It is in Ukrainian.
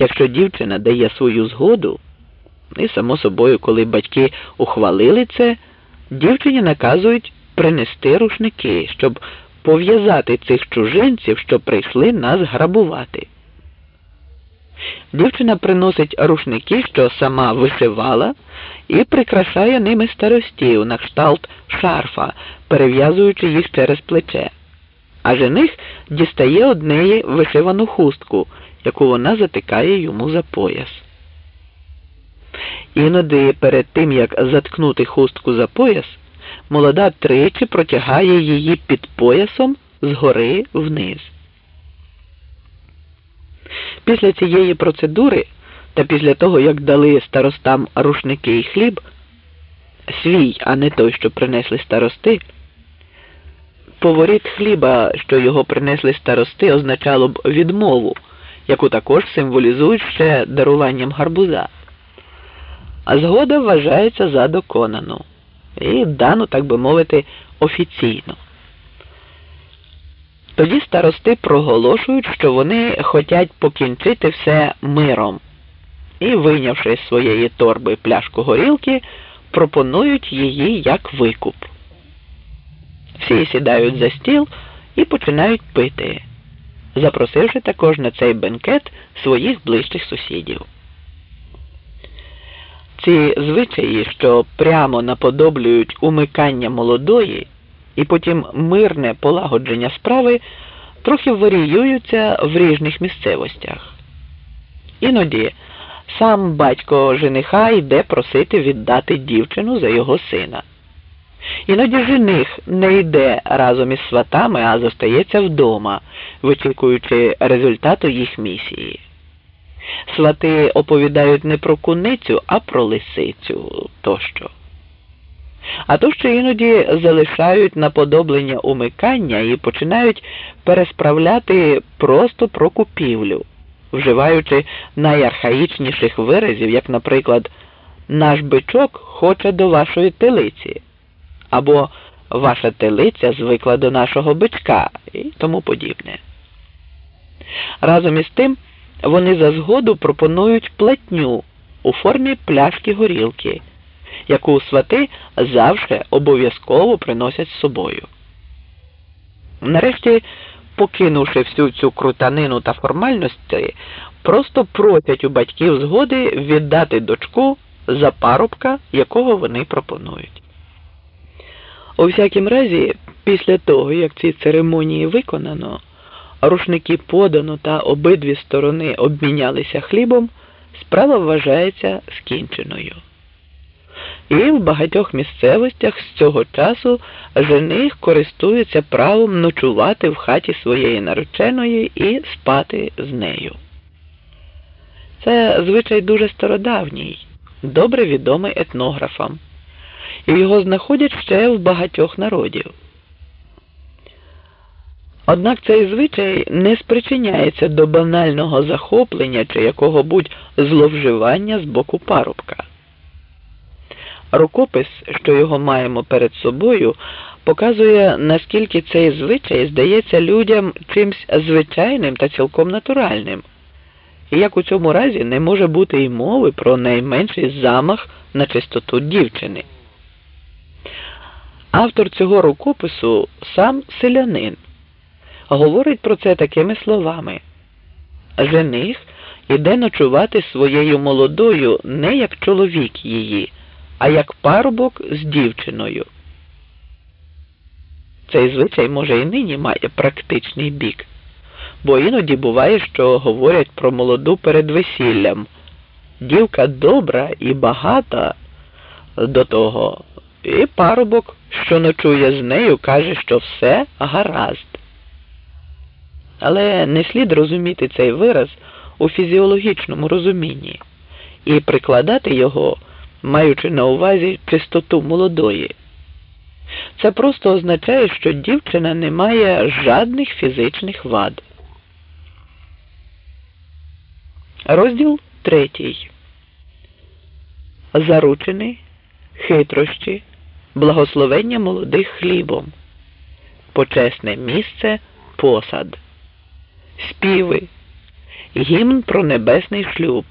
Якщо дівчина дає свою згоду, і само собою, коли батьки ухвалили це, дівчині наказують принести рушники, щоб пов'язати цих чужинців, що прийшли нас грабувати. Дівчина приносить рушники, що сама вишивала, і прикрашає ними старостів на кшталт шарфа, перев'язуючи їх через плече. А жених дістає однеї вишивану хустку, яку вона затикає йому за пояс. Іноді перед тим, як заткнути хустку за пояс, молода тричі протягає її під поясом згори вниз. Після цієї процедури та після того, як дали старостам рушники і хліб, свій, а не той, що принесли старости, поворіт хліба, що його принесли старости, означало б відмову, яку також символізують ще даруванням гарбуза. А згода вважається за доконану і дану, так би мовити, офіційно. Тоді старости проголошують, що вони хочуть покінчити все миром і, вийнявши з своєї торби пляшку горілки, пропонують її як викуп. Всі сідають за стіл і починають пити, запросивши також на цей бенкет своїх ближчих сусідів. Ці звичаї, що прямо наподоблюють умикання молодої і потім мирне полагодження справи, трохи варіюються в ріжних місцевостях. Іноді сам батько жениха йде просити віддати дівчину за його сина. Іноді жених не йде разом із сватами, а зостається вдома, вичікуючи результату їх місії. Свати оповідають не про куницю, а про лисицю тощо. А то ще іноді залишають наподоблення умикання і починають пересправляти просто про купівлю, вживаючи найархаїчніших виразів, як, наприклад, наш бичок хоче до вашої телиці, або ваша телиця звикла до нашого бичка і тому подібне. Разом із тим вони за згоду пропонують платню у формі пляшки горілки, яку свати завжди обов'язково приносять з собою. Нарешті, покинувши всю цю крутанину та формальності, просто просять у батьків згоди віддати дочку за парубка, якого вони пропонують. У всякім разі, після того, як ці церемонії виконано, рушники подано та обидві сторони обмінялися хлібом, справа вважається скінченою. І в багатьох місцевостях з цього часу жених користується правом ночувати в хаті своєї нареченої і спати з нею. Це звичай дуже стародавній, добре відомий етнографам, і його знаходять ще в багатьох народів. Однак цей звичай не спричиняється до банального захоплення чи якого будь зловживання з боку парубка. Рукопис, що його маємо перед собою, показує, наскільки цей звичай здається людям чимсь звичайним та цілком натуральним, і як у цьому разі не може бути й мови про найменший замах на чистоту дівчини. Автор цього рукопису сам селянин говорить про це такими словами Жених іде ночувати своєю молодою не як чоловік її, а як парубок з дівчиною. Цей звичай, може, і нині має практичний бік, бо іноді буває, що говорять про молоду перед весіллям. Дівка добра і багата до того, і парубок, що ночує з нею, каже, що все гаразд. Але не слід розуміти цей вираз у фізіологічному розумінні і прикладати його, маючи на увазі чистоту молодої. Це просто означає, що дівчина не має жадних фізичних вад. Розділ третій. Заручини, хитрощі, благословення молодих хлібом, почесне місце посад. Співи, гімн про небесний шлюб.